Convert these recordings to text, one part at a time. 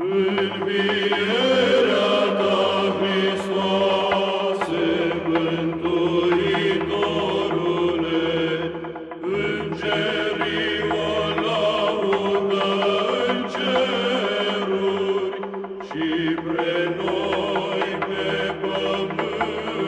Invierea ta, Hristoase, Vanturitorule, Ingeriul lauta in ceruri, Si pre noi pe pamant.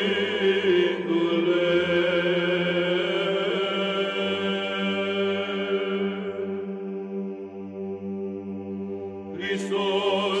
Iisus